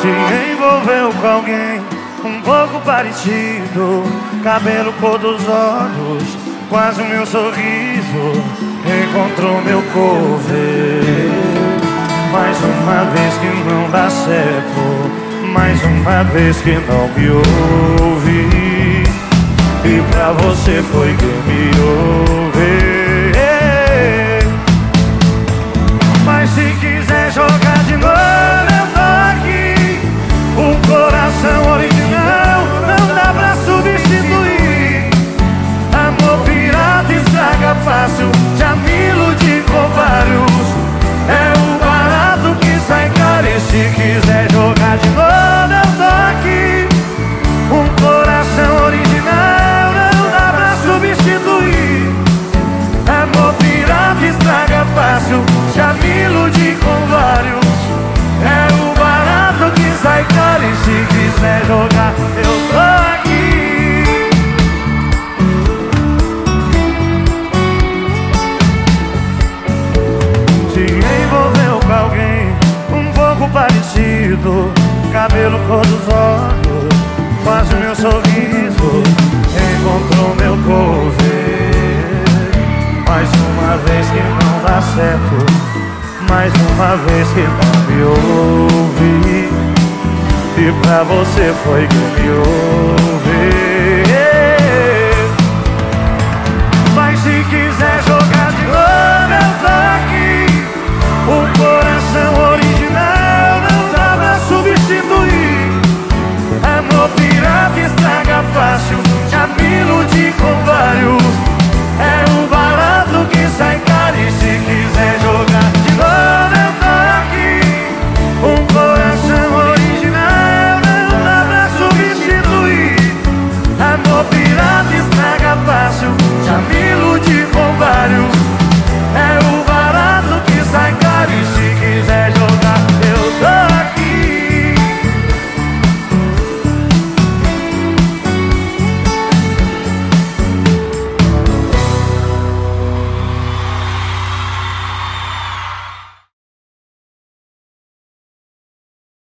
Se envolveu com alguém um pouco parecido Cabelo cor dos olhos, quase o meu sorriso Encontrou meu cover. Mais uma vez que não dá certo Mais uma vez que não me ouve E pra você foi que me ouve cabelo cor dos olhos, quase meu sorriso, encontrou meu cover. Mais uma vez que não dá certo, mais uma vez que não me ouve. E pra você foi que me ouve I'll be